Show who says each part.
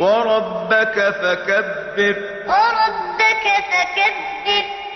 Speaker 1: وربك فكبر.
Speaker 2: وربك فكبر.